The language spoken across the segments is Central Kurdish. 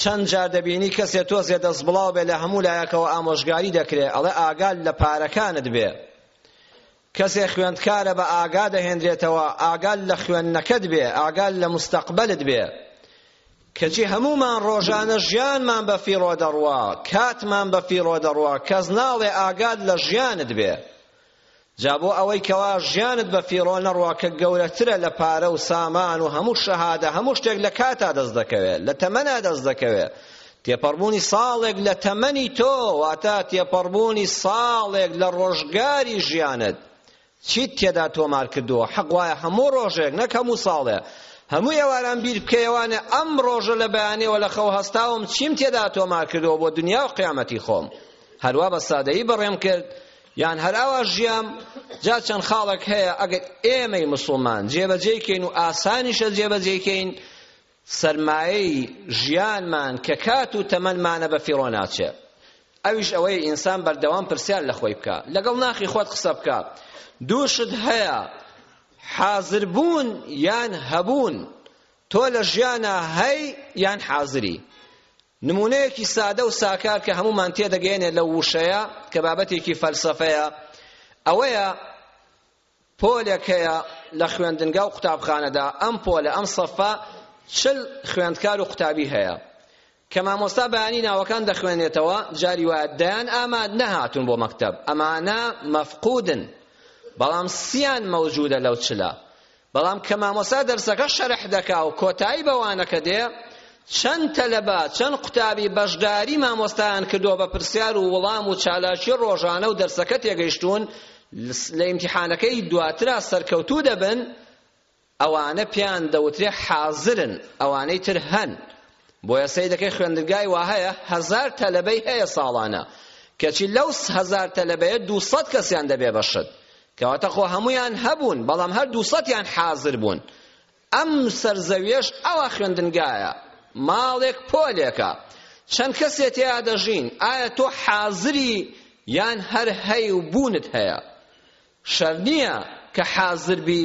چەند جار دەبینی کەسێ تۆزێ دەست بڵاو بێ لە هەموو لایەکەوە ئامۆژگاری دەکرێ ئەڵێ ئاگال لە پارەکانت بێ کەسێ خوێندکارە بە ئاگا دەهێنرێتەوە ئاگال لە خوێندنەکەت بێ ئاگال لە مستەقبەلت بێ کەچی هەمومان ڕۆژانە ژیانمان بە فیڕۆ دەڕوا کاتمان بە فیڕۆ دەڕوا کەس ناڵێ ئاگاد لە ژیانت بێ جا بۆ ئەوەی کەوا ژیانت بە فیڕۆ نەڕوا کە گەورەترە لە پارە و سامان و هەموو شەهادە هەموو شتێک لە کاتا دەست دەکەوێت لە تەمەنا دەست دەکەوێت تێپەڕبوونی ساڵێک لە تەمەنی تۆ واتە تێپەڕبوونی ساڵێک لە ڕۆژگاری ژیانت چیت تێدا تۆمار کردووە حەق وایە هەموو ڕۆژێک نەک هەموو ساڵێ هەموو ئێواران بیر بکەیەوانە ئەم ڕۆژە لە بەیانەوە لە خەو هەستاوم چیم تێدا تۆمار کردووە بۆ دنیا و قیامەتی خۆم هەروا بە سادەیی بەڕێم کرد یان هەر ئاوا ژیام جا چەند خاڵێک هەیە ئەگەر ئێمەی مسوڵمان جێبەجێی کەین و ئاسانیشە جێبەجێی کەین سەرمایەی ژیانمان کە کات و تەمەنمانە بە فیڕۆ ناچێت ئەویش ئەوەی ئینسان بەردەوام پرسیار لە خۆی بکە لەگەڵ ناخی خۆت قسە بکە دوو شت هەیە حازربوون یان هەبوون تۆ لە ژیانە هەی یان حازری نموونەیەکی سادە و ساکار کە هەموومان تێدەگەیەنێت لەو ووشەیە کە بابەتێکی فەلسەفەیە ئەوەیە پۆلێک هەیە لە خوێندنگا و قوتابخانەدا ئەم پۆلە ئەم سەفە چل خوێندکار و قوتابی هەیە کە مامۆستا بەیانی ناوەکان دەخوێنێتەوە جاری وایە دەیان ئاماد نەهاتون بۆ مەکتەب ئەمانە مەفقودن بەڵام سیان مەوجودە لەو چلە بەڵام کە مامۆستا دەرسەکە شەرح دەکا و کۆتایی بە وانەکە دێ چەند تەلەبە چەند قوتابی بەشداری مامۆستایان کردووە بە پرسیار و وڵام و چالاکی ڕۆژانە و دەرسەکە تێگەیشتوون لە ئیمتیحانەکەی دواترا سەرکەوتوو دەبن ئەوانە پێیان دەوترێ حازرن ئەوانەی تر هەن بۆیە سەیدەکەی خوێندرگای وا هەیە هەزار تەلەبەی هەیە ساڵانە کەچی لەو هەزار تەلەبەیە دووسەد کەسیان دەبێ بەشت کەواتە خۆ هەموویان هەبوون بەڵام هەر دوو سەدیان حازر بوون ئەم سەر زەویەش ئەوە خوێندنگایە ماڵێک پۆلێکە چەند کەسێ تێیا دەژین ئایا تۆ حازری یان هەر هەی و بوونت هەیە شەر نییە کە حازر بی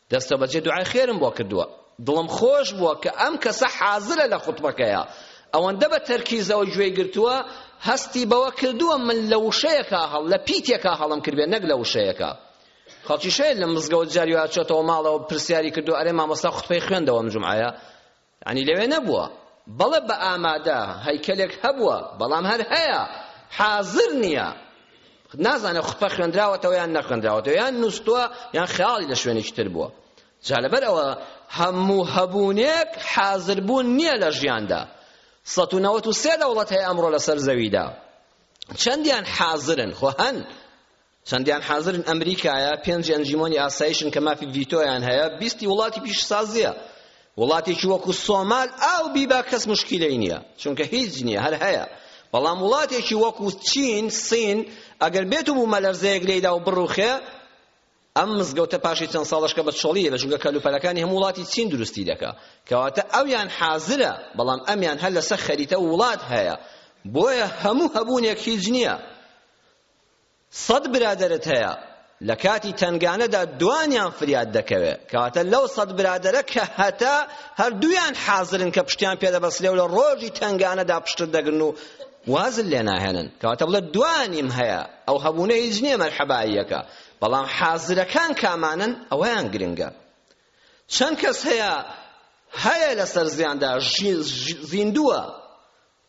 دەستە بەجێ دوعای خێرم بۆ کردووە دڵم خۆش بووە کە ئەم کەسە حازرە لە خوتبەکەیە ئەوەندە بە تەرکیزەوە گوێی گرتووە هەستی بەوە کردووە من لە وشەیەکە هەڵ لە پیتێکە هەڵم کردێ نەک لە وشەیەکە خەڵکی شەیە لە مزگەوت جاری وایە چۆتەوە ماڵەوە پرسیاری کردو ئەرێ مامۆستا خوتبەی خوێندەوە ئەم جومعەیە یانی لەوێ نەبووە. بەڵێ بە ئامادە، هەیکەلێک هەبووە، بەڵام هەر هەیە، حازر نییە. نازانێت خوتبە خوێندراوەتەوە یان نەخوێندراوەتەوە، یان نووستووە، یان خەیاڵی لە شوێنێکی تر بووە. جا لەبەر ئەوە هەموو هەبوونێک حازربوون نییە لە ژیاندا. سەد و نەوەت و سێ دەوڵەت هەیە ئەمڕۆ لەسەر زەویدا. چەندیان حازرن؟ خۆ هەن. چەندیان حازرن ئەمریکایە پێنج ئەنجیمۆنی ئاسایشن کە مافی ڤیتۆیان هەیە بیستی وڵاتی پیشسازیە وڵاتێکی وەکو سۆمال ئاو بیبا کەس مشکیلەی نییە چونکە هیچ نییە هەر هەیە بەڵام وڵاتێکی وەکو چین سین ئەگەر بێت و بوومەلەرزەیەک لێیدا و بڕوخێ ئەم مزگەوتە پاشی چەند ساڵەشکە بە چۆڵیە لە چونکە کەلوپەلەکانی هەموو وڵاتی چین دروستی دەکا کەواتە ئەویان حازرە بەڵام ئەمیان هەر لەسەر خەریتە وڵات هەیە بۆیە هەموو هەبوونێک هیچ نییە سەد برادەرت هەیە لە کاتی تەنگانەدا دوانیان فریات دەکەوێ کەواتە لەو سەد برادەرە کە هەتا هەردوویان حازرن کە پشتیان پێدەبەسلێ و لە ڕۆژی تەنگانەدا پشتت دەگرن و وازل لێ ناهێنن کەواتە بڵێ دوانیم هەیە ئەو هەبوونە هیچ نییە مەرحەباییەکە بەڵام حازرەکان کامانن ئەویان گرنگە چەند کەس هەیە هەیە لەسەر زیاندا زیندووە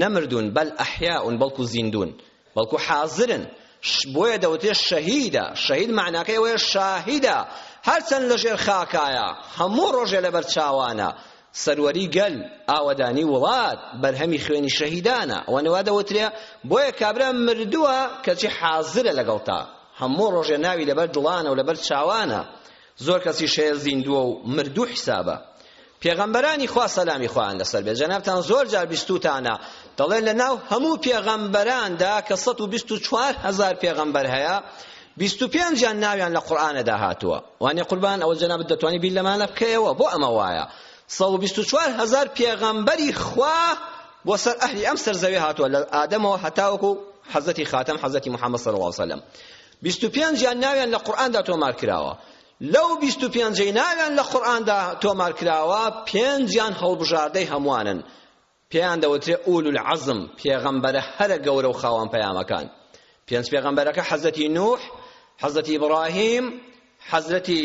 نەمردوون بەل ئەحیاء بەڵکو زیندوون بەڵکو حازرن بۆیە دەوترێت شەهیدە شەهید معناکەی ئەوەیە شاهیدە هەرچەند لەژێر خاکایە هەموو ڕۆژێ لەبەر چاوانە سەروەری گەل ئاوەدانی وڵات بەرهەمی خوێنی شەهیدانە ئەوە نەوا دەوترێ بۆیە کابرا مردووە کەچی حازرە لەگەڵتا هەموو ڕۆژێ ناوی لەبەر جوڵانە و لەبەر چاوانە زۆر کەسیش هەیە زیندووە و مردوو حیسابە پێغەمبەرانی خوا سەلامی خۆیان لەسەر بێت جەنابتان زۆر جار بیستوتانە دەڵێن لە ناو هەموو پێغەمبەراندا کە سەد و بیست و چوار هەزار پێغەمبەر هەیە بیست و پێنجیان ناویان لە قورئانەدا هاتووە وانێ قوربان ئەوە جەنابت دەتوانی بیر لەمانە بکەیەوە بۆ ئەمە وایە سەد و بیست و چوار هەزار پێغەمبەری خوا بۆ سەر ئەهلی ئەم سەر زەوێ هاتووە لە ئادەمەوە هەتاوەکو حەزەتی خاتەم حەزەتی محەممەد صلی الله علیه وسلم بیست و پێنج یان ناویان لە قورئاندا تۆمار کراوە لەو بیست و پێنجەی ناویان لە قورئاندا تۆمار کراوە پێنجیان هەڵبژاردەی هەموانن پێیان دەوترێ ئول العزم پێغەمبەرە هەرە گەورە و خاوەن پەیامەکان پێنج پێغەمبەرەکە حەزەتی نوح حەزەتی ئیبراهیم حەزەتی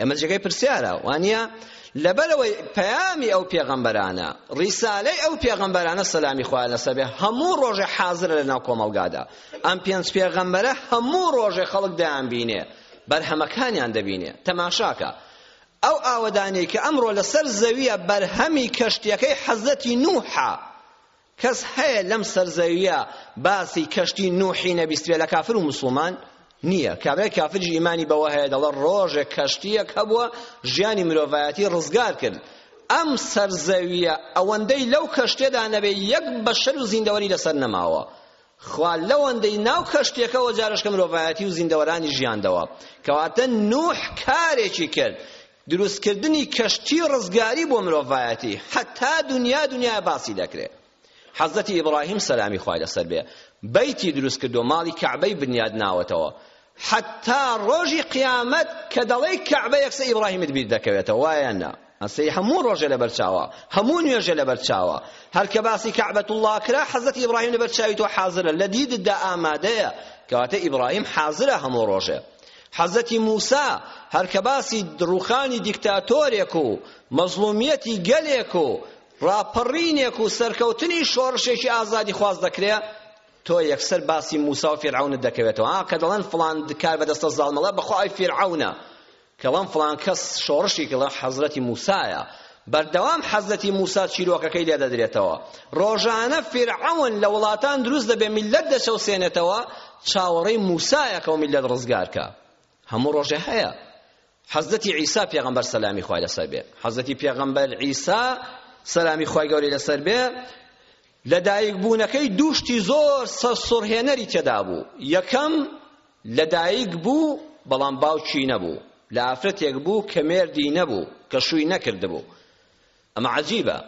ئەمە جێگای پرسیارە وانە لەبەرەوەی پەیامی ئەو پێغەمبەرانە ڕیسالەی ئەو پێغەمبەرانە سەلامی خوا لەسەر بێ هەموو ڕۆژێ حازرە لەناو کۆمەڵگادا ئەم پێنج پێغەمبەرە هەموو ڕۆژێ خەڵک دەیان بینێ بەرهەمەکانیان دەبینێ تەماشاکە ئەو ئاوەدانەی کە ئەمڕۆ لەسەر زەویە بەرهەمی کەشتیەکەی حەزەتی نوحە کەس هەیە لەم سەر زەویە باسی کەشتی نوحی نەبیستبێ لە کافر و مسوڵمان نییە کابرای کافریش ئیمانی بەوە هەیە دەڵە ڕۆژێک کەشتیەک هەبووە ژیانی مرۆڤایەتی ڕزگار کرد ئەم سەر زەویە ئەوەندەی لەو کەشتێدا نەبێ یەک بەشەر و زیندەوەری لەسەر نەماوە خوا لەوەندەی ناو کەشتێکەوە جارشکە مرۆڤایەتی و زیندەوەرانی ژیاندەوە کەواتە نوح کارێکی کرد دروستکردنی کەشتی ڕزگاری بۆ مرۆڤایەتی حەتا دنیا دنیا باسی دەکرێ حەزەتی ئیبراهیم سەلامی خوای لەسەر بێ بەیتی دروست کردو ماڵی کەعبەی بنیاد ناوەتەوە حەتا ڕۆژی قیامەت کە دەڵێی کەعبە یەکسە ئیبراهیمت بیر دەکەوێتەوە وایە نا ئەسێ هەموو ڕۆژێ لەبەر چاوە هەموو نوێژێ لەبەر چاوە هەر کە باسی کەعبەت الله کرا حەزەتی ئیبراهیم لەبەر چاوی تۆ حازرە لە دیدتدا ئامادەیە کەواتە ئیبراهیم حازرە هەموو ڕۆژێ حەزرەتی موسا هەر کە باسی ڕووخانی دیکتاتۆرێک و مەزڵومیەتی گەلێک و ڕاپەڕینێک و سەرکەوتنی شۆڕشێکی ئازادیخواز دەکرێ تۆ یەکسەر باسی موسا و فیرعەونت دەکەوێتەوە ها کە دەڵێن فڵان کار بەدەستە زاڵمەڵە بەخوا ئەی فیرعەونە کەڵەم فڵان کەس شۆڕشی کەڵە حەزرەتی موسایە بەردەوام حەزرەتی موسا چیرۆکەکەی لێ دەدرێتەوە ڕۆژانە فیرعەون لە وڵاتان دروست دەبێ میللەت دەچەوسێنێتەوە چاوەڕێی موسایە کە و میللەت ڕزگارکە هەموو ڕۆژێ هەیە حەزەتی عیسا پێغەمبەر سەلامی خوای لەسەر بێ حەزەتی پێغەمبەر عیسا سەلامی خوای گەوری لەسەر بێ لە دایک بوونەکەی دووشتی زۆر سەرسوڕهێنەری تێدا بوو یەکەم لەدایک بوو، بەڵام باوکی نەبوو. لە ئافرەتێک بوو کە مێردی نەبوو، کە شووی نەکردبوو. ئەمە عەجیبە.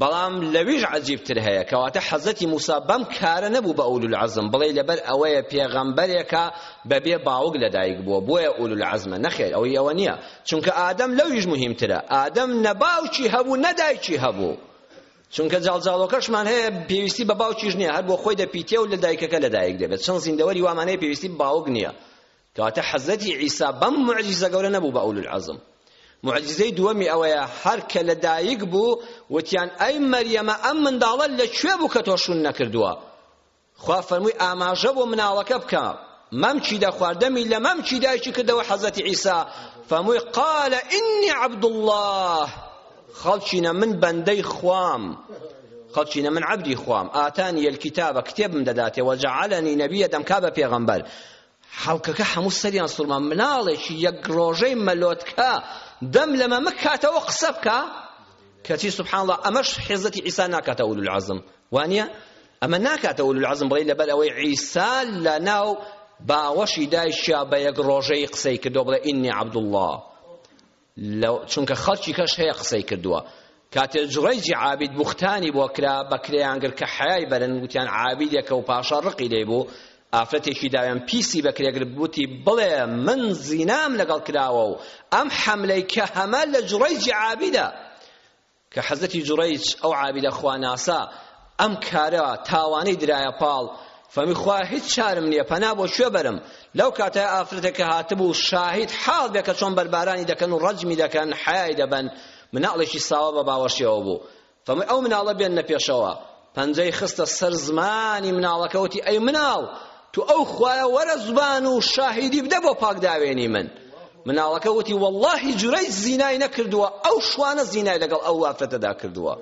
بەڵام لەویش عەجیبتر هەیە، کەواتە حەزرەتی موسا بەم کارە نەبوو بە ئولولعەزم بڵێی لەبەر ئەوەیە پێغەمبەرێکە بەبێ باوک لەدایک بووە بۆیە ئولولعەزمە، نەخێر ئەوەی ئەوە نییە، چونکە ئادەم لەویش موهیمترە، ئادەم نە باوکی هەبوو نە دایکی هەبوو. چونکە جاڵجاڵۆکەشمان هەیە پێویستی بە باوکیش نییە هەر بۆ خۆی دەپیتێ و لە دایکەکە لە دایک دەبێت چەند زیندەوەری وامان هەیە پێویستی بە باوک نییە کەواتە حەزەتی عیسا بەم معجیزە گەورە نەبوو بە ئەول العزم معجزەی دووەمی ئەوەیە هەر کە لەدایک بوو وتیان ئەی مەریەمە ئەم منداڵە لەکوێ بوو کە تۆ شوون نەکردووە خوا فەرمووی ئاماژە بۆ مناڵەکە بکە مەمکی دەخوارد دەمی لە مەمکی دایکی کردەوە حەزەتی عیسا فەرمووی قال ئینی عەبدوڵڵاه خەڵکینە من بەندەی خوام خەڵکینە من عەبدی خوام ئاتانی الکتابە کتێبم دەداتێ وەجعلنی نەبیە دەمکا بە پێغەمبەر خەڵکەکە هەموو سەریان سوڕما مناڵێکی یەک ڕۆژەی مەلۆتکە دەم لە مەمک کاتەوە قسە بکە کەچی سبحان الله ئەمەش حێزەتی عیسا ناکاتە ئولو العزم وانە ئەمە ناکاتە ئولو العزم بڵێ لەبەر ئەوەی عیسا لە ناو باوەشی دایشیا بە یەک ڕۆژەی قسەی کردو بڵێ ئینی عەبدوڵڵاه چونکە خەڵکی کەش هەیە قسەی کردووە کاتێ جڕەیجی عابید بوختانی بۆ کرا بە کرێیانگر کە حەیای بەرن وتیان عابیدێکە و پاشا ڕقی لێی بوو ئافرەتێکی داوێن پیسی بە کرێگر بوتی بڵێ من زینام لەگەڵ کراوە و ئەم حەملەی کە هەمە لە جڕەیجی عابیدە کە حەزرەتی جوڕەیج ئەو عابیدە خواناسە ئەم کارە تاوانەی درایە پاڵ فەمی خوا هیچ چارم نییە پەنا بۆ کوێ بەرم لەو کاتە ئافرەتێک کە هاتبوو شاهید حاڵ بێ کە چۆن بەربارانی دەکەن و ڕەجمی دەکەن حەیای دەبەن مناڵێکی ساوە بە باوەشیەوە بوو فەمی ئەو مناڵە بێننە پێشەوە پەنجەی خستە سەر زمانی مناڵەکە وتی ئەی مناڵ تو ئەو خوایە وەرە زبان و شاهیدی بدە بۆ پاک داوێنی من مناڵەکە وتی واللهی جورەیج زینای نەکردووە ئەو شوانە زینای لەگەڵ ئەو وافرەتەدا کردووە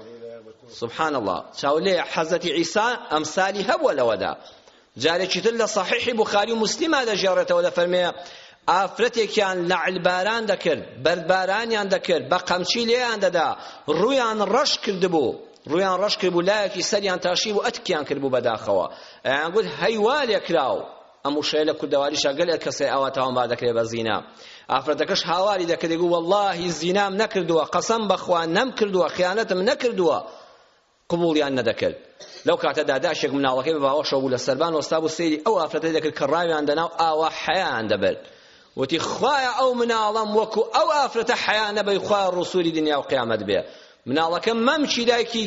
سبحان الله چاولێ حەزەتی عیسا ئەمسالی هەبووە لەوەدا جارێکی تر لە صحیحی بخاری و مسلمە دەژێڕێتەوە دەفەرمێ ئافرەتێکیان نەعل باران دەکرد بەردبارانیان دەکرد بە قەمچی لێیان دەدا ڕویان ڕەش کردبوو ڕویان ڕەش کردبوو لایەکی سەریان تاشی بوو ئەتکیان کردبوو بەداخەوە ئەیان گوت هەیوا لێکراو ئەم وشەیە لە کوردەواریشا گەلێک کەسێ ئاوا تاوانبار دەکرێت بە زینا ئافرەتەکەش هاواری دەکرد گو واللهی زینام نەکردووە قەسەم بەخوا نەم کردووە خیانەتم نەکردووە قبوڵیان نەدەکرد. لەو کاتە دا داشێک مناڵەکەی بە باوەشەوە بوو لە سەربان وەستابوو سەیری ئەو ئافرەتەی دەکرد کە ڕاویان دەنا و ئاوا حەیایان دەبرد. وتی خوایە ئەو مناڵەم وەکو ئەو ئافرەتە حەیا نەبەی خوایە ڕووسوری دنیا و قیامەت بێ. مناڵەکە مەمکی دایکی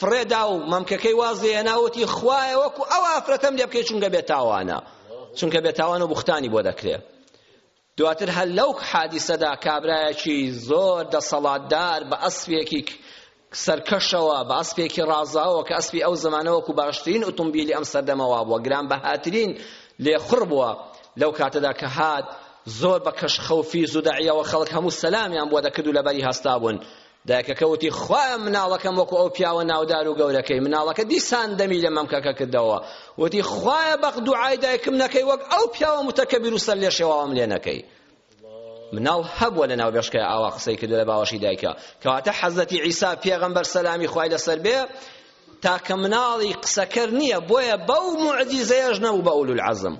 فڕێدا و مەمکەکەی وازێنا وتی خوایە وەکو ئەو ئافرەتەم لێ بکەی چونکە بێتاوانە. چونکە بێتاوانە و بوختانی بۆ دەکرێ. دواتر هەر لەو حادیسەدا کابرایەکی زۆر دەسەڵاتدار بە ئەسپێکی سەرکەشەوە بە ئەسپێکی ڕازاوە کە ئەسپی ئەو زمانە وەکو باشترین ئوتومبیلی ئەم سەردەمەوە بووە گرانبەهاترین لێخڕ بووە لەو کاتەدا کە هات زۆر بە کەشخە و فیز و دەعیەوە خەڵک هەموو سەلامیان بووە دەکرد و لەبەری هەستا بوون دایکەکە وتی، خوایە مناڵەکەم وەکو ئەو پیاوە ناودار و گەورەکەی. مناڵەکە دیسان دەمی لە مەمکەکە کردەوە. وتی، خوایە بەق دوعای دایکم نەکەی وەک ئەو پیاوە متەکەبیر و سەرلێشێواوەم لێ نەکەی. مناڵ هەبووە لەناو بێشکەیا ئاوا قسەی کردووە لە باوەشی دایکە. کەواتە حەزرەتی عیسا پێغەمبەر سەلامی خوای لەسەر بێ تاکە مناڵی قسەکەر نییە بۆیە بەو موعجیزەیەش نەبوو بە ئولو العەزم.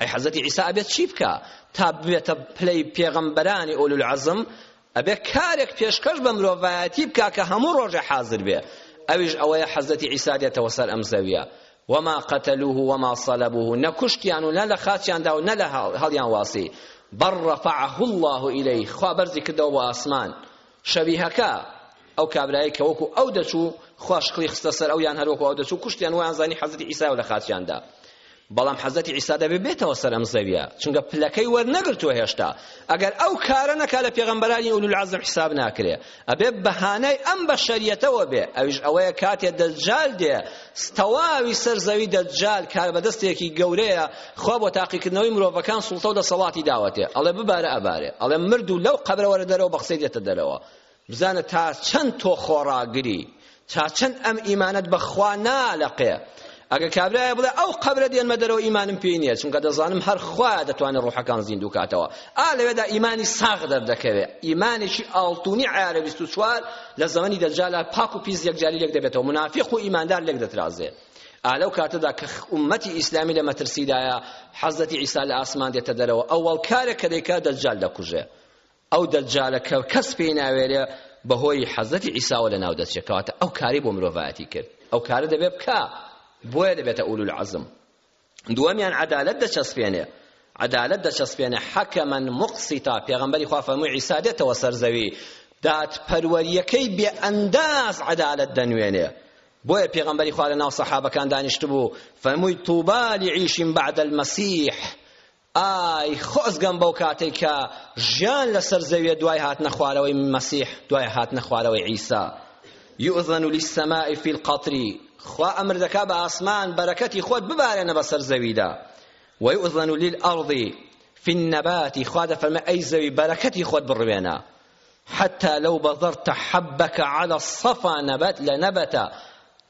ئەی حەزرەتی عیسا ئەبێت چی بکا تا ببێتە پلەی پێغەمبەرانی ئولو العەزم؟ ئەبێ کارێک پێشکەش بە مرۆڤایەتی بکا کە هەموو ڕۆژێ حازر بێ ئەویش ئەوەیە حەزەتی عیسا دێتەوە سەر ئەم زەویە وما قتلوه وما صلبوه نەکوشتیان و نە لە خاچیاندا و نە لە هەڵیان واسی بەڕ رفعه الله إليه خوا بەرزی کردەوە بۆ ئاسمان شەویهەکە ئەو کابرایەی کە وەکو ئەو دەچوو خوا شکڵی خستە سەر ئەو یان هەر وەکو ئەو دەچوو کوشتیان وایان زانی حەزرەتی عیسای و لە خاچیاندا بەڵام حەزەتی عیسا دەبێ بێتەوە سەر ئەم زەویە چونکە پلەکەی وەرنەگرتووە هێشتا ئەگەر ئەو کارە نەکا لە پێغەمبەرانی ئولو العزم حساب ناکرێ ئەبێ بەهانای ئەم بەشەریەتەوە بێ ئەویش ئەوەیە کاتێ دەجال دێ تەواوی سەر زەوی دەجال کار بەدەستێکی گەورەیە خوا بۆ تاقیکردنەوەی مرۆڤەکان سوڵتە و دەسەڵاتی داوەتێ ئەڵێ ببارە ئەبارێ ئەڵێ مرد و لەو قەبرەوەرە دەرەوە بەقسەی دێتە دەرەوە بزانە تا چەند تۆ خۆڕاگری تا چەند ئەم ئیمانەت بە خوا نالەقێ ئەگە کابرایە بڵێ ئەو قەبرە دێنمە دەرەوە ئیمانم پێی نییە چونکە دەزانم هەر خوا دەتوانێت ڕوحەکان زیندوو کاتەوە ئا لەوێدا ئیمانی ساغ دەردەکەوێت ئیمانێکی ئاڵتونی عیارە بیست و چوار لە زەمەنی دەجالا پاک و پیس یەکجاری لێک دەبێتەوە منافق و ئیماندار لێک دەترازێت ئالەو کاتەدا کە ئومەتی ئیسلامی لە مەترسیدایە حەزەتی ئیسا لە ئاسمان دێتە دەرەوە ئەوەڵ کارێک کە دەیکا دەجال دەکوژێ ئەو دەجالە کە کەس پێی ناوێرێ بەهۆی حەزەتی عیساوە لە ناو دەچێت کەواتە ئەو کاری بۆ مرۆڤایەتی کرد ئەو کارە دەبێ بکا بۆیە دەبێتە ئولو العزم دووەمیان عەدالەت دەچەسپێنێ عەدالەت دەچەسپێنێ حەکەمەن مقسیتا پێغەمبەری خوا فەرمووی عیسا دێتەوە سەر زەوی دادپەروەریەکەی بێ ئەنداز عەدالەت دەنوێنێ بۆیە پێغەمبەری خوا لە ناو سەحابەکان دانیشتبوو فەرمووی طوبا لعیش بعد المسیح ئای خۆزگەم بەو کاتەی کە ژیان لەسەر زەویە دوای هاتنە خوارەوەی مەسیح دوای هاتنە خوارەوەی عیسا یوزن للسماء فی القطر خوا ئەمر دەکا بە ئاسمان بەرەکەتی خۆت ببارێنە بەسەر زەویدا ویوزن للارض فی النبات خوا دەفەرمێ ئەی زەوی بەرەکەتی خۆت بڕوێنە حتى لو بذرت حبك على الصفا نبت لنبت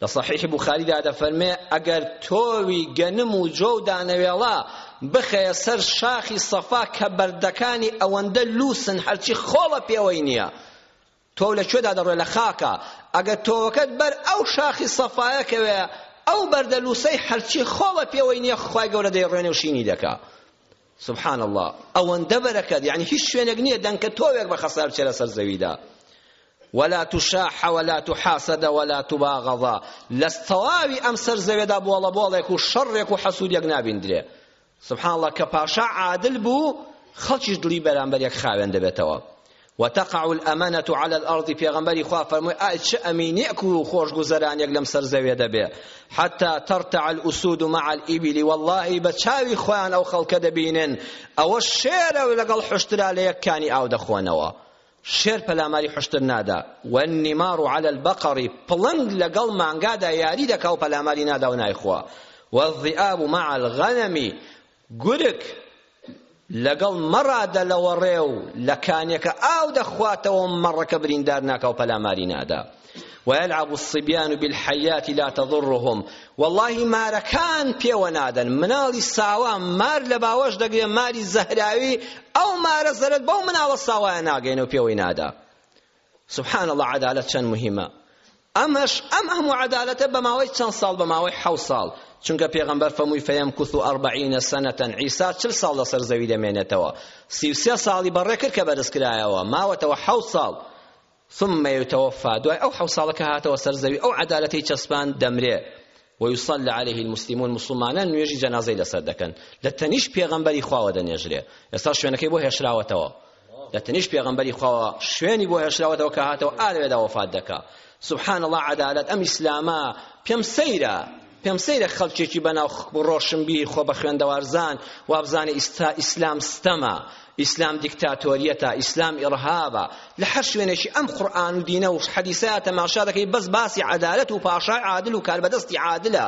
لە صحیح بخاریدا دەفەرمێ ئەگەر تۆوی گەنم و جۆ و دانەوێڵە بخەیە سەر شاخی سەفا کە بەردەکانی ئەوەندە لوسن هەرچی خۆڵە پێوەی نییە تۆ لە کوێدا دەڕۆێ لە خاکە ئەگەر تۆوەکەت بەر ئەو شاخی سەفایە کەوێ ئەو بەردە لوسەی هەرچی خۆڵە پێوەی نییە خوای گەورە دەیڕێنێ و شینی دەکا سبحان اللە ئەوەندە بەرەکەت یانی هیچ شوێنێک نییە دەنکە تۆوێک بە خەسار بچێ لەسەر زەویدا ولا تشاح ولا تحاسد ولا تباغض لەستەواوی ئەم سەر زەوێدا بۆڵە بۆڵێک و شەڕێک و حەسودێک نابیندرێ سبحان الله کە پاشا عادل بوو خەڵکیش دڵی بەرامبەر یەک خاوێن دەبێتەوە وتقع الامنە علی الارض پێغەمبەری خوا فەرمووی ئای چ ئەمینێک و خۆشگوزەرانێک لەم سەر زەوێ دەبێ حتی ترتع الاسود مع الابل واللهی بە چاوی خۆیان ئەو خەڵکە دەبینن ئەوە شێرە لەگەڵ حشترا لە یەک کانی ئاو دەخۆنەوە شێر پەلاماری حشتر نادا والنمار علی البقر پڵنگ لەگەڵ مانگادا یاری دەکا و پەلاماری نادا و نایخوا والذئاب مع الغنم گورگ لەگەڵ مەڕا دەلەوەڕێ و لە کانێکە ئاو دەخواتەوە و مەڕەکە بریندار ناکا و پەلاماری نادا ويلعب الصبيان بالحيات لا تضرهم والله مارەکان پێوە نادەن مناڵی ساوا مار لە باوەش دەگرێ ماری زەهراوی ئەو مارە زەرەت بەو مناڵە ساوایە ناگەین و پێوەی نادا سبحان اللە عەدالەت چەند موهیمە ئەمەش ئەم هەموو عەدالەتە بە ماوەی چەند ساڵ بە ماوەی حەوت ساڵ چونکە پێغەمبەر فەمووی فەیەمکوث ئەربعین سەنەتەن عیسا چل ساڵ لەسەر زەوی دەمێنێتەوە سی و سێ ساڵی بەڕێ کرد کە بەرز کرایەوە ماوەتەوە حەوت ساڵ ثم يتوفى دوای ئەو حەوت ساڵە کە هاتەوە سەر زەوی ئەو عەدالەتەی چەسپان دەمرێ ويصلى عليه المسلمون مسلمانان نوێژی جەنازەی لەسەر دەکەن لە تەنیش پێغەمبەری خواوە دەنێژرێ ئێستا شوێنەکەی بۆ هێشراوەتەوە لە تەنیش پێغەمبەری خواوە شوێنی بۆ هێشراوەتەوە کە هاتەوە ئالەوێدا وەفات دەکا سبحان الله عدالت ئەم ئیسلامە پێم سەیرە پێم سەیرە خەڵکێکی بەناو ڕۆشنبیر خۆ بە خوێندەوارزان وابزانێ ئیستا ئیسلام ستەمە ئیسلام دیکتاتۆریەتە ئیسلام ئیرهابە لە هەر شوێنێکی ئەم قورئان و دینە و حەدیسە تەماشا دەکەی بەس باسی عەدالەت و پاشای عادل و کاربەدەستی عادلە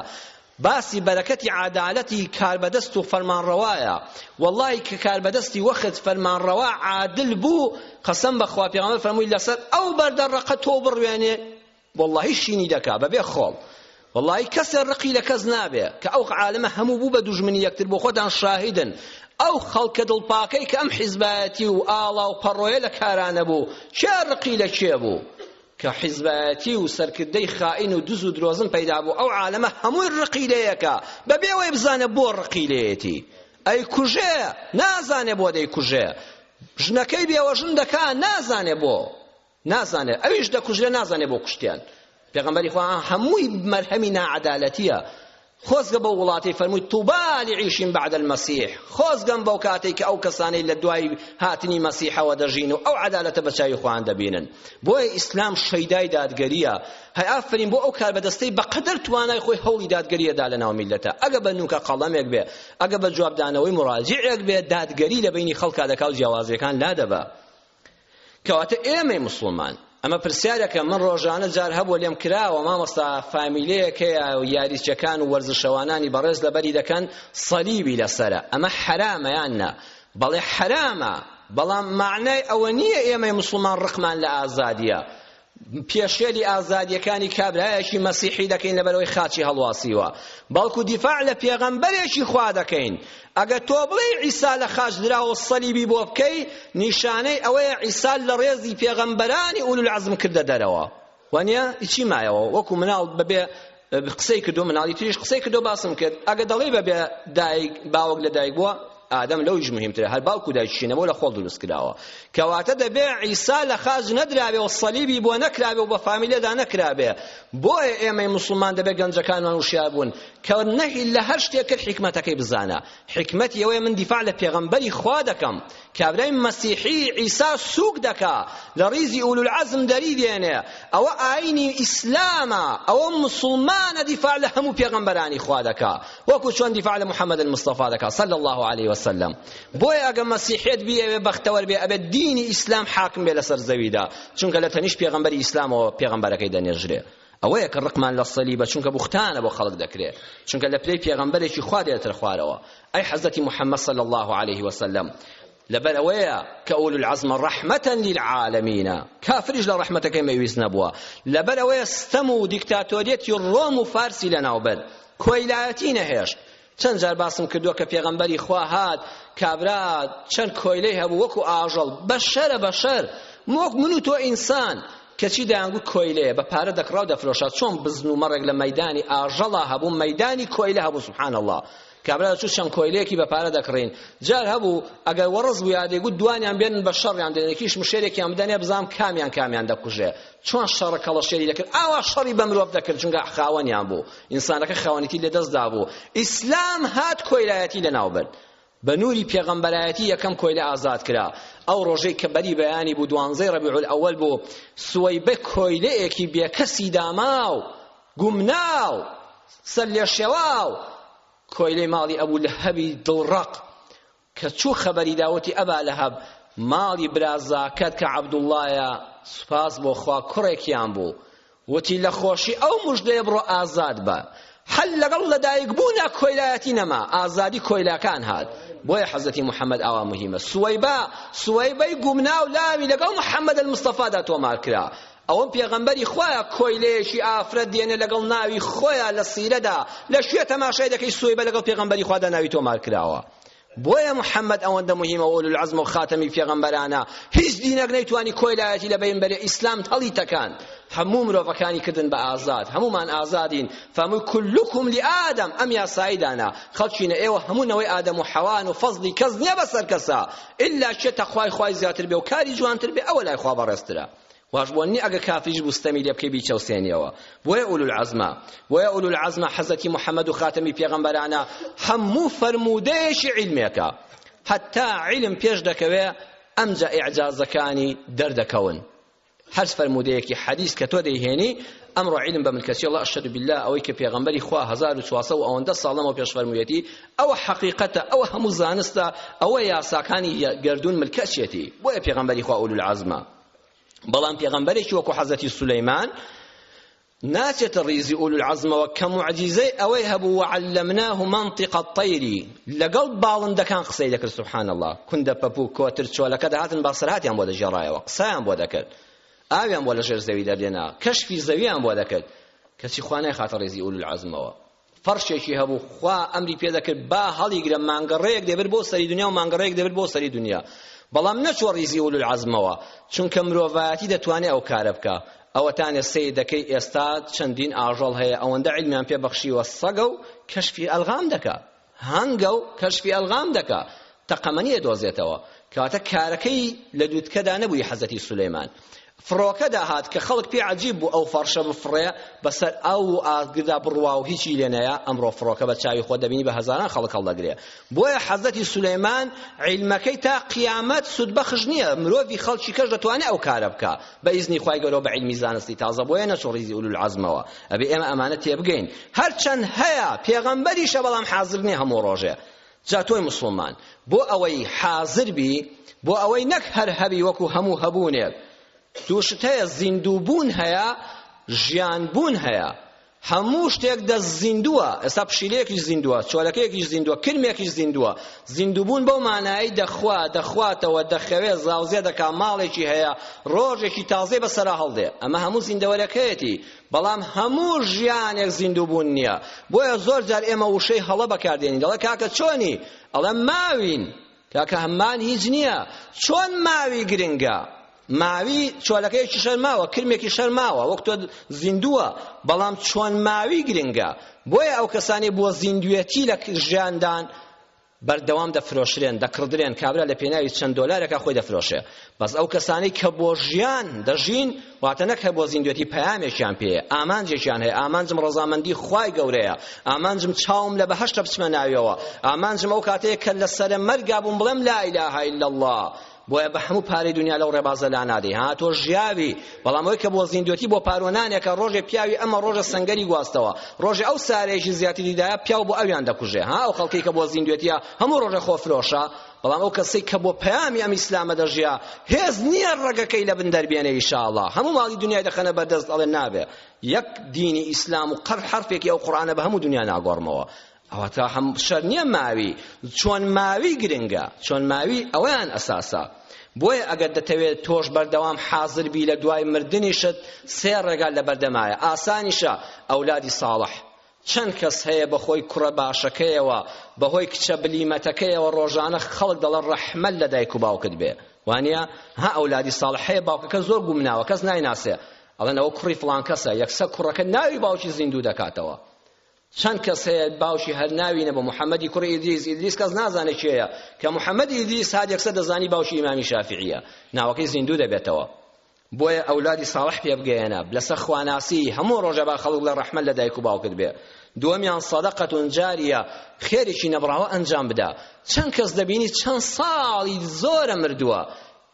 باسی بەرەکەتی عەدالەتی کاربەدەست و فەرمانڕەوایە وەڵاهی کە کاربەدەستی وەخت فەرمانڕەوا عادل بوو قەسەم بەخوا پێغەمبەر فەرمووی لەسەر ئەو بەردە ڕەقە تۆ بڕوێنێ وەڵاهی شینی دەکا بەبێ خۆڵ واللهی کەسێ ڕقی لە کەس نابێ کە ئەو عالمە هەموو بوو بە دوژمنی یەکتر بۆ خۆتان شاهدن ئەو خەڵکە دڵپاکەی کە ئەم حیزبایەتی و ئاڵا و پەڕۆیە لە کارانە بوو کێ ڕقی لە کێ بوو کە حیزبایەتی و سەرکردەی خائین و دز و درۆزن پەیدا بوو ئەو عالەمە هەمووی ڕقی لێیەکە بەبێ ئەوەی بزانێ بۆ ڕقی لێیەتی ئەیکوژێ نازانێ بۆ دەیکوژێ ژنەکەی بێوەژن دەکا نازانێ بۆ نازانێ ئەویش دەکوژێ نازانێ بۆ کوشتیان پێغەمبەری خوا هەمووی مەرهەمی ناعەدالەتیە خۆزگە بەو وڵاتەی فەرمووی طوبی لعیش بعد المسیح خۆزگەم بەو کاتەی کە ئەو کەسانەی لە دوای هاتنی مەسیحەوە دەژین و ئەو عەدالەتە بە چاوی خۆیان دەبینن بۆیە ئیسلام شەیدای دادگەرییە هەی ئافرین بۆ ئەو کاربەدەستەی بەقەدەر توانای خۆی هەوڵی دادگەریەدا لە ناو میلەتە ئەگە بە نوکە قەڵەمێک بێ ئەگە بە جوابدانەوەی مراجعێک بێ دادگەری لە بینی خەڵکا دەکا و جیاوازیەکان لادەبا کەواتە ئێمەی موسڵمان ئەمە پرسیارەکە من ڕۆژانە جار هەبوو لێم کراوە مامۆستا فامیلەیەک هەیە و یاریچەکان و وەرزشەوانانی بەڕێز لەبەری دەکەن سەلیبی لەسەرە ئەمە حەرامە یان نا بەڵێ حەرامە بەڵام معنای ئەوە نییە ئێمەی موسڵمان ڕقمان لە ئازادیە پێشێلی ئازادیەکانی کابرایەکی مەسیحی دەکەین لەبەرەوەی خاچی هەڵواسیوە بەڵکو دیفاع لە پێغەمبەرێکی خوا دەکەین ئەگە تۆ بڵێ عیسا لە خاچ دراوە سەلیبی بۆ بکەی نیشانەی ئەوەیە عیسا لە ڕێزی پێغەمبەرانی ئولو العزم کردە دەرەوە وانە چی مایەوە وەکو مناڵ بەبێ قسەی کردو مناڵی تریش قسەی کردو باسم کرد ئەگە دەڵێ بە دایک باوک لە دایک بووە ئادەم لەویش مهمترە هەر باوک و دایکیشی نەبوو لە خۆڵ دروست کراوە کەواتە دەبێ عیسا لە خاج نەدراوێ و صلیبی بۆ نەکراوێ و بە فامیلەدا نەکراوێ بۆیە ئێمەی موسڵمان دەبێ گەنجەکانمان وشیار بوون کە نەهی لە هەر شتێک کرد حکمەتەکەی بزانە حکمەتی ئەوەیە من دیفاع لە پێغەمبەری خوا دەکەم کابرای مەسیحی عیسا سوک دەکا لە ڕیزی ئولولعەزم دەری دێنێ ئەوە ئاینی ئیسلامە ئەوە مسوڵمانە دیفاع لە هەموو پێغەمبەرانی خوا دەکا وەکو چۆن دیفاع لە محمد مستەفا دەکا صلی الله علیه وسلم بۆیە ئەگە مەسیحێت بیەوێ بەختەوەر بێ ئەبێت دینی ئیسلام حاکم بێ لەسەر زەویدا چونکە لە تەنیشت پێغەمبەری ئیسلامەوە پێغەمبەرەکەی دەنێژرێ ئەوەیە کە ڕقمان لە صلیبە چونکە بوختانە بۆ خەڵک دەکرێ چونکە لە پلەی پێغەمبەرێکی خوا دێتە خوارەوە ئەی حەزرەتی محمد صلی اللە علیه وسلم لەبەر ئەوەیە کە ئول العزم ڕەحمەتەن للعالمین کافریش لە ڕەحمەتەکەی مەویست نەبووە لەبەر ئەوەیە ستەم و دیکتاتۆریەتی ڕۆم و فارسی لەناوبەر کۆیلایەتی نەهێشت چەند جار باسم کردووە کە پێغەمبەری خوا هات کابرا چەند کۆیلەی هەبوو وەکو ئاژەڵ بەشەرە بەشەر وەک من و تۆ ئینسان کەچی دەیانگوت کۆیلەیە بە پارە دەکڕا و دەفرۆشا چۆن بزن و مەڕێک لە مەدانی ئاژەڵا هەبوو مەدانی کۆیلە هەبوو سبحان الله کابرا چوو چەند کۆیلەیەکی بە پارە دەکڕین جار هەبوو ئەگەر وەڕز بوو یادەی گوت دوانیان بێنن بە شەڕیان دێنێکیش مشێرێکیان بدەنێ بزانم کامیان کامیان دەکوژێ چۆن شەڕە کەڵەشێری دەکرد ئاوا شەڕی بە مرۆڤ دەکرد چونکە خاوەنیان بوو ئینسانەکە خاوەنیتی لە دەست دابوو ئیسلام هات کۆیلایەتی لەناو برد بە نوری پێغەمبەرایەتی یەکەم کۆیلە ئازاد کرا ئەو ڕۆژەی کە بەری بەیانی بوو دوانزەی ڕەبیع الاول بوو سوەیبە کۆیلەیەکی بێکەسی داماو گومناو سەر لێ شێواو کۆیلەی ماڵی ئەبوو لە هەبی دڵڕەق کە چوو خەبەری دا وتی ئەبا لەهەب ماڵی برازاکەت کە عەبدوڵڵایە سوپاس بۆ خوا کوڕێکیان بوو وتی لە خۆشی ئەو مژدەیە بڕۆ ئازاد بە حەل لەگەڵ لەدایک بوونا کۆیلایەتی نەما ئازادی کۆیلاکان هات بۆیە حەزەتی محەممەد ئاوا مهمە سوەیبا سوەیبەی گومناو لاوی لەگەڵ محەممەد المستەفادا تۆمار کرا ئەوە پێغەمبەری خوایە کۆیلەیەکی ئافرەت دێنێ لەگەڵ ناوی خۆیە لە سیرەدا لە شوێ تەماشای دەکەی سوەیبە لەگەڵ پێغەمبەری خوادا ناوی تۆمار کراوە بۆیە محمد ئەوەندە مهمە و العزم و خاتەمی پێغەمبەرانە هیچ دینەک نەیتوانی کۆیلایەتی لە بەین بەرێ ئیسلام هەڵی تەکاند هەموو مرۆڤەکانی کردن بە ئازاد هەمومان ئازادین فەمووی کلکم لئادەم ئەم یاسایی دانا خەڵچینە ئێوە هەموو نەوەی ئادەم و حەوان و فەزلی کەس نییە بەسەر کەسە ئللا شێ تەخوای خوای زیاتر بێ و کاری جوانتر بێ ئەوە لای خوا بەڕێزترە واش بۆ نیە ئەگە کافریش بوو ستەمی لێ بکەی بیچەوسێنیەوە بۆیە اولو العزمە بۆیە اولو العزمە حەزرەتی محمد و خاتەمی پێغەمبەرانە هەموو فەرموودەیەکی عیلمێکە حەتا عیلم پێش دەکەوێ ئەمجا ئیعجازەکانی دەردەکەون هەر فەرموودەیەکی حەدیث کە تۆ دەیهێنی ئەمڕۆ عیلم بە ملکەچی الله اشهد بالله ئەوەی کە پێغەمبەری خوا 1400 و ئەوەندە ساڵەمەوە پێش فەرموویەتی ئەوە حەقیقەتە ئەوە هەموو زانستە ئەوە یاساکانی گردون ملکەچێتی بۆیە پێغەمبەری خوا اولو العزمە بەڵام پێغەمبەرێکی وەکو حەزەتی سولەیمان ناچێتە ڕیزی ئول العزمەوە کە معجزەی ئەوەی هەبوو وعلمناه منطق الطير لەگەڵ باڵندەکان قسەی دەکرد سبحان الله کوندە پەپوو کۆتر چۆلەکە دەهاتن باسەرهاتیان بۆ دەژێڕایەوە قسەیان بۆ دەکرد ئاویان بۆ لە ژێر زەوی دەردێنا کەشفی زەویان بۆ دەکرد کەچی خوا نایخاتە ڕیزی ئول العزمەوە فەڕشێکی هەبوو خوا ئەمری پێدەکرد با هەڵیگرە مانگەڕەیەک دەبرد بۆ سەری دنیا و مانگەڕەیەک دەبرد بۆ سەری دنیا بەڵام نەچوە ڕیزی ئولو العەزمەوە چونکە مرۆڤایەتی دەتوانێ ئەو کارە بکا ئەوەتانێ سەیر دەکەی ئێستا چەندین ئاژەڵ هەیە ئەوەندە عیلمیان پێ بەخشیوە سەگە و کەشفی ئەلغام دەکا هەنگە و کەشفی ئەلغام دەکا تەقەمەنی ئەدۆزێتەوە، کەواتە کارەکەی لە لوتکەدا نەبووی حەزرەتی سولەیمان فڕۆکەدا هات کە خەڵک پێی عەجیب بوو ئەو فەڕشە بفڕێ بەسەر ئاو و ئاگردا بڕوا و هیچی لێ نەیە ئەمڕۆ فڕۆکە بە چاوی خۆت دەبینی بە هەزاران خەڵک هەڵدەگرێ بۆیە حەزرەتی سولەیمان عیلمەکەی تا قیامەت سودبەخش نییە مرۆڤی خەڵکی کەش دەتوانێ ئەو کارە بکا بە ئیزنی خوای گەورەوە بە عیلمی زانستی تازە بۆیە نەچوو ڕیزی ئولولعەزمەوە ئەبێ ئێمە ئەمانە تێبگەین هەرچەند هەیە پێغەمبەریشە بەڵام حازر نییە هەموو ڕۆژێ جا تۆی موسڵمان بۆ ئەوەی حازر بی بۆ ئەوەی نەک هەر هەبی وەکو هەموو هەبوونێک دوو شت هەیە زیندوو بوون هەیە ژیان بوون هەیە هەموو شتێک دەست زیندووە ئێستا پشیلەیەکیش زیندووە چۆلەکەیەکیش زیندووە کرمێکیش زیندووە زیندووبوون بەو مانایی دەخوا دەخواتەوە دەخەوێ زاوزێ دەکا ماڵێکی هەیە ڕۆژێکی تازەی بەسەرا هەڵدێ ئەمە هەموو زیندەوەرەکەیەتی بەڵام هەموو ژیانێک زیندووبوون نییە بۆیە زۆر جار ئێمە وشەی هەڵە بەکاردێنین دەڵێ کاکە چۆنی ئەڵێ ماوین کاکە هەمان هیچ نییە چۆن ماوی گرنگە ماوی چۆلەکەیەکی شەر ماوە کرمێکی شەر ماوە وەک تۆ زیندووە بەڵام چۆن ماوی گرنگە بۆیە ئەو کەسانی بۆ زیندوێتی لە ژیاندان بەردەوام دەفرۆشرێن دەکڕدرێن کابرا لە پێناوی چەند دۆلارێکا خۆی دەفرۆشێ بەس ئەو کەسانەی کە بۆ ژیان دەژین واتە نەک هەر بۆ زیندوێتی پەیامێکیان پێیە ئامانجێکیان هەیە ئامانجم ڕەزامەندی خوای گەورەیە ئامانجم چاوم لە بەهەشتە بچمە ناویەوە ئامانجم ئەو کاتەیە کە لە سەرە مەرگا بووم بڵێم لا ئیلاهە ئیلا اللە بۆیە بە هەموو پارەی دونیا لەو ڕێبازە لانادەی ها تۆ ژیاوی بەڵام ئەوەی کە بۆ زیندوێتی بۆ پارۆنانێکە ڕۆژێ پیاوی ئەمە ڕۆژە سەنگەری گواستەوە ڕۆژێ ئەو سارێکی زیاتری دیدایە پیاو بۆ ئەویان دەکوژێ ها ئەو خەڵکی کە بۆ زیندوێتیە هەموو ڕۆژە خۆفرۆشە بەڵام ئەو کەسەی کە بۆ پەیامی ئەم ئیسلامە دەژیا هێز نییە ڕەگەکەی لە بن دەربێنێ ئیشاڵڵا هەموو ماڵی دنیای دەخەنە بەردەست ئەڵێ نابێ یەک دینی ئیسلام و قەر حەرفێکی ئەو قورئانە بە هەموو دنیا ناگۆڕمەوە ئەوەتا هەم شەر نییە ماوی چۆن ماوی گرنگە چۆن ماوی ئەوەیان ئەساسە بۆیە ئەگەر دەتەوێت تۆش بەردەوام حازر بی لە دوای مردنیشت سێ ڕێگا لە بەردەمایە ئاسانیشە ئەولادی ساڵح چەند کەس هەیە بەخۆی کوڕە باشەکەیەوە بەهۆی کچە بلیمەتەکەیەوە ڕۆژانە خەڵک دەڵە ڕەحمە لە دایک و باوکت بێ وانە ها ئەولادی ساڵح هەیە باوکەکە زۆر گومناوە کەس نایناسێ ئەڵەن ئەوە کوڕی فڵان کەسە یەکسە کوڕەکە ناوی باوکی زیندوو دەکاتەوە چەند کەس هەیە باوکی هەر ناوی نەبوو محەممەدی کوڕی ئیدریس ئیدریس کەس نازانێت کێیە کە محەممەد ئیدریس ساد یەکسەر دەزانی باوکی ئیمامی شافعیە ناوەکەی زیندوو دەبێتەوە بۆیە ئەولادی ساڵح پێ بگەیەنە لەسەر خواناسی هەموو ڕۆژە با خەڵک لە ڕەحمە لە دایک و باوکت بێ دووەمیان سەدەقەتون جاریە خێرێکی نەبڕاوە ئەنجام بدا چەند کەس دەبینی چەند ساڵی زۆرە مردووە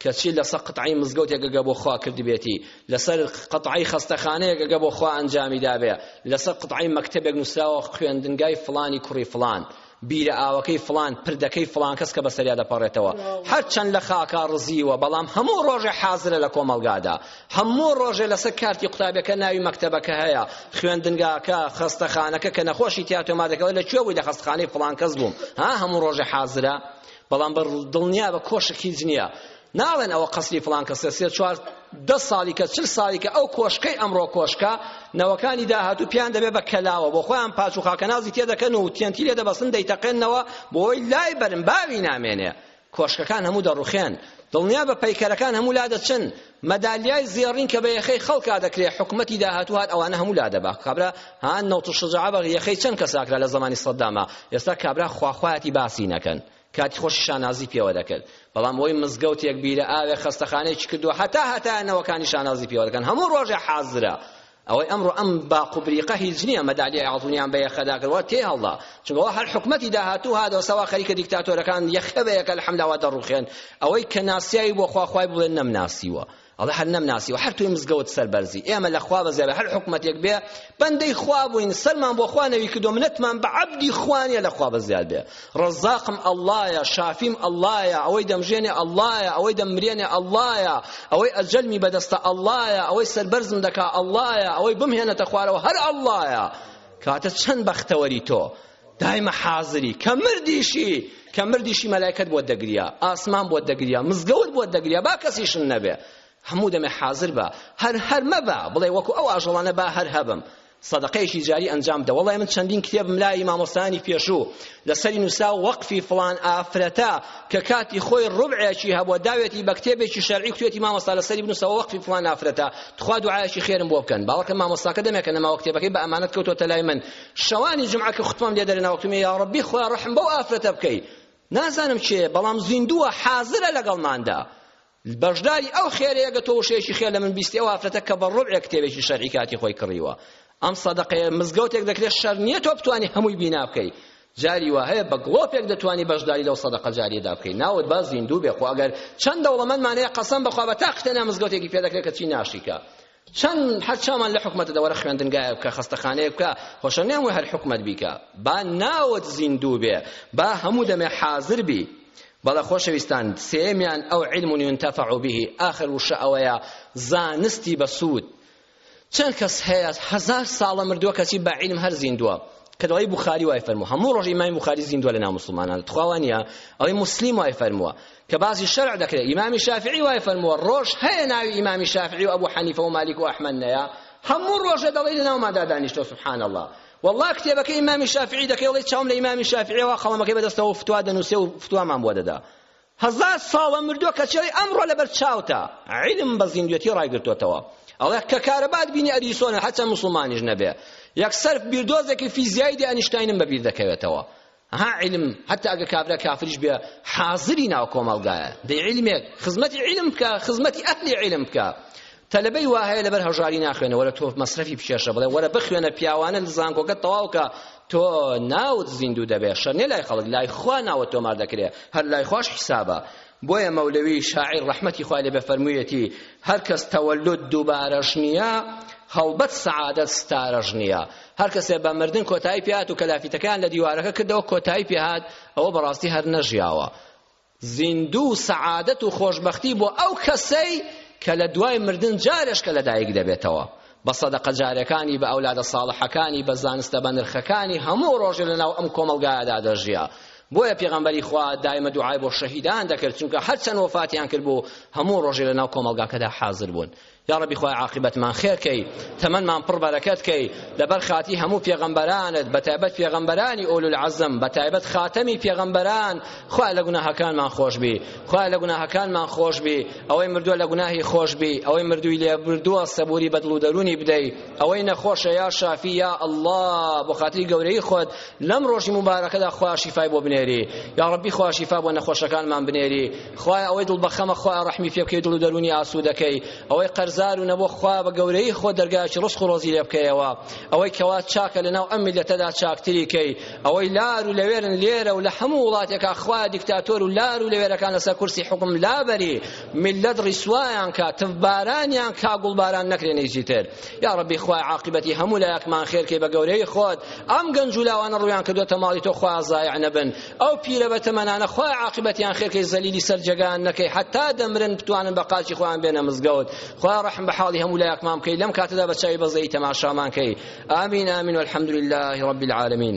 کەچی لەسە قتعەی مزگەوتێک گەگە بۆ خوا کردبێتی، لەسەر قتعەی خەستەخانەیەک گەگە بۆ خوا ئەنجامی دابێ، لەسەر قتعەی مەکتەبێک نووسراوە خوێندنگای فڵانی کوڕی فڵان، بیرە ئاوەکەی فڵان، پردەکەی فڵان کەس کە بەسەریا دەپەڕێتەوە. هەر چەند لە خاکا ڕزیوە، بەڵام هەموو ڕۆژێ حازرە لە کۆمەڵگادا. هەموو ڕۆژێ لەسەر کارتی قوتابیەکە ناوی مەکتەبەکە هەیە، خوێندنگاکە، خەستەخانەکە، کە نەخۆشی تیا تۆمار دەکا، وەی لە کوێ بووی؟ لە خەستەخانەی فڵان کەس بووم. ها هەموو ڕۆژێ حازرە؟ بەڵام بە دڵنیا بە کۆشک هیچ نییە ناڵێن ئەوە قەسری فڵان کەسە سێ چوار دە ساڵی کە چل ساڵی کە ئەو کۆشکەی ئەمڕۆ کۆشکە نەوەکانی داهاتوو پیان دەبێ بە کەلاوە بۆ خۆیان پاچ و خاکەنازی تێدەکەن و تێنتی لێ دەبەسن دەیتەقێنەوە بۆی لای بەرن باوی نامێنێ کۆشکەکان هەموو دەڕوخێن دڵنیا بە پەیکەرەکان هەموو لا دەچن مەدالیای زێڕین کە بە یەخەی خەڵکا دەکرێ حکومەتی داهاتوو هات ئەوانە هەموو لادەبا کابرا ها نەوت و شجاع بە یەخەی چەند کەسا کرا لە زەمانی سەدداما ئێستا کابرا خواخوایەتی باسی نەکەن کاتی خۆشی شانازی پێوە دەکرد بەڵام ئەوی مزگەوتێک بیرە ئاوێ خەستەخانەیەکی کردووە هەتا هەتایە نەوەکانی شانازی پێوە دەکەن هەموو ڕۆژێ حازرە ئەوەی ئەمڕۆ ئەم باق و بریقە هیچ نییە مەدالیای ئاڵتونیان بە یەخەدا کرد وا تێهەڵدا چونکە وا هەر حکومەتی داهاتوو هاتەوەسە وا خەریکە دیکتاتۆرەکان یەخە بە یەکە الحەمدللە وا دەڕووخێن ئەوەی کە ناسیاوی بۆ خوا خوای بڵێن نەمناسیوە ئەڵێ هەر نەمناسیوە هەر توی مزگەوت سەربەرزی ئێمە لە خوا بەزیابێ هەر حکومەتێک بێ بەندەی خوا بووین سەرمان بۆ خوا نەوی کردو منەتمان بە عەبدی خوا نییە لە خوا بەزیاد بێ ڕەزاقم ئەڵڵایە شافیم ئەڵڵایە ئەوەی دەمژێنێ ئەڵڵایە ئەوەی دەممرێنێ ئەڵڵایە ئەوەی ئەجەلمی بەدەستە ئەڵڵایە ئەوەی سەربەرزم دەکا ئەڵڵایە ئەوەی بمهێنێتە خوارەوە هەر ئەڵڵایە کەواتە چەند بەختەوەری تۆ دایمە حازری کە مردیشی کە مردیشی مەلایکەت بۆت دەگریا ئاسمان بۆت دەگریا مزگەوت بۆت دەگریا با کەسیشن نەبێ هەموو دەمێ حازر بە هەر هەر مەبە بڵێ وەکو ئەو ئاژەڵانە با هەر هەبم سەدەقەیەکی جاری ئەنجام بدە وەڵای من چەندین کتێبم لای مامۆستایانی پێشوو لەسەری نووسرا وەقفی فڵان ئافرەتە کە کاتی خۆی ڕوبعێکی هەبووە داوێتی بە کتێبێکی شەرعی کوتێتی مامۆستا لەسەری بنووسەوە وەقفی فڵان ئافرەتە تخوا دوعایەکی خێرم بۆ بکەن باوەڕکەن مامۆستاکە دەمێکە نەماوە کتێبەکەی بە ئەمانەت کەوتۆتە لای من شەوانی جمعە کە خوتبەم لێ دەرێنەوە کتێبی یا ڕەبی خوا ڕەحم بەو ئافرەتە بکەی نازانم چێ بەڵام زیندووە حازرە لەگەڵماندا بەژداری ئەو خێرەیە گە تۆ وشەیەکی خێر لە من بیستی ئەو ئافرەتە کە بە ڕوبعێ کتێبێکی شەرعی کاتی خۆی کڕیوە ئەم سەدەقەیە مزگەوتێک دەکرێت شەر نییە تۆ بتوانی هەمووی بینا بکەی جاری وا هەیە بە گڵۆپێک دەتوانی بەشداری لەو سەدەقە جاریەدا بکەی ناوت با زیندوو بێ خۆ ئەگەر چەند دەوڵەمەندمانەیە قەسەم بەخوا بە تاقتەنیا مزگەوتێکی پێ دەکرێت کە چی ناشیکە چەند هەر چامان لە حکومەتە دەوەرە خوێندنگایە بکە خەستەخانەیە بکە خۆشە نێم وە هەر حکومەت بیکە با ناوت زیندوو بێ با هەموو دەمێ حازر بی بەڵە خۆشەویستان سێمیان ئەو علم ينتفع به آخر وشە ئەوەیە زانستی بەسوود چەند کەس هەیە هەزار ساڵە مردووە کەچی بە علم هەر زیندووە کە دەڵی بخاری وای فەرموو هەموو ڕۆژ ئیمامی بخاری زیندووە لە ناو مسلمانان تخواوانە ئەوەی مسلیم وای فەرمووە کە باسی شەرع دەکرێت ئیمامی شافعی وای فەرمووە ڕۆژ هەیە ناوی ئیمامی شافعی و ئەبوو حەنیفە و مالیک و ئەحمەد نەیە هەموو ڕۆژە دەڵێی لە ناوماندا دانیشتۆ سبحان الله والله کتێبەکە ئیمامی شافعی دەکەی وڵی چاوم لە ئیمامی شافعیەوە قەڵەمەکەی بەدەستەوە فتوا دەنووسێ و فتوامان بۆ دەدا هەزار ساڵە مردووە کە چێڵی ئەمڕۆ لەبەر چاوتە عیلم بە زیندوێتی ڕایگرتوتەوە ئەڵێ کە کارەبات بینی ئەدیسۆنە هەچەند مسلمانیش نەبێ یەکسەر بیردۆزێکی فیزیایی دی ئەنیشتاینم بەبیر دەکەوێتەوە ها علم حتى ئەگە کابرا کافریش بێ حازری ناو کۆمەڵگایە دەی علمێک خزمەتی علم بکە خزمەتی ئەهلی علم بکە تەلەبەی وا هەیە لەبەر هەژاری ناخوێنە وەرە تۆ مەسرەفی بکێشە بڵێ وەرە بخوێنە پیاوانە زانکۆکە تەواوکە تۆ ناوت زیندوو دەبێ شەرنێ لای خەڵک لای خوا ناوە تۆمار دەکرێ هەر لای خوش حیسابە بۆیە مەولەوی شاعیر ڕەحمەتی خوای لێ بە فەرموویەتی هەر کەس تەوەلود دووبارەش نییە هەڵبەت سەعادەت ستارەش نییە هەر کەسێ بە مردن کۆتایی پێهات و کەلافیتەکەیان لە دیوارەکە کردەوە کۆتایی پێهات ئەوە بەڕاستی هەر نەژیاوە زیندوو سەعادەت و خۆشبەختی بۆ ئەو کەسەی کە لە دوای مردن جارێش کە لەدایک دەبێتەوە بە سەدەقە جارەکانی بە ئەولادە ساڵحەکانی بە زانستە بە نرخەکانی هەموو ڕۆژێ لەناو ئەم کۆمەڵگایەدا دەژیا بۆیە پێغەمبەری خوا دایمە دوعای بۆ شەهیدان دەکرد چونکە هەرچەند وەفاتیان کرد بوو هەموو ڕۆژێ لەناو کۆمەڵگاکەدا حازر بوون یاڕەبی خوایە عاقبەتمان خێر کەی تەمەنمان پڕ بەرەکەت کەی لەبەر خاتی هەموو پێغەمبەرانت بە تایبەت پێغەمبەرانی ئولو العزم بە تایبەت خاتەمی پێغەمبەران خوایە لە گوناهەکانمان خۆش بی خوایە لە گوناهەکانمان خۆش بی ئەوەی مردووە لە گوناهی خۆش بی ئەوەی مردووی لێ بردووە سەبوری بە دڵ و دەرونی بدەی ئەوەی نەخۆشە یا شافی یا الله بۆ خاتری گەورەی خۆت لەم ڕۆژی مبارەکەدا خوا شیفای بۆ بنێری یا ڕەبی خوا شیفا بۆ نەخۆشەکانمان بنێری خوایە ئەوەی دڵ بەخەمە خوایە ڕەحمی پێ بکەی دڵ و دەرونی ئاسوودەکەی ئەوەی قەرزار و نەبووە خوایە بە گەورەی خۆ دەرگایەکی ڕزق و ڕۆزی لێ بکەیەوە ئەوەی کەوا چاکە لەناو ئەم میلەتەدا چاکتری کەی ئەوەی لار و لەوێرن لێرە و لە هەموو وڵاتێکا خوایە دیکتاتۆر و لار و لەوێرەکان لەسەر کورسی حکم لابەری میلەت ڕیسوایان کا تف بارانیان کا گوڵ باران نەکرێنی جیتر یا ڕەبی خوای عاقبەتی هەموو لایەکمان خێرکەی بە گەورەی خۆت ئەم گەنج و لاوانە ڕویان کردووە تەماڵی تۆ خوایە زایع نەبن ئەو پیرە بەتەمەنانە خوای عاقبەتیان خێرکەی زەلیلی سەر جێگایان نەکەی حەتا دەمرن بتوانن بە قاچی خۆیان بێنە مزگەوت خوا ڕەحم بە حاڵی هەموو لایەکمان بکەی لەم کاتەدا بە چاوی بەزەیی تەماشامان کەی ئامین ئامین والحمد لله رب العالمین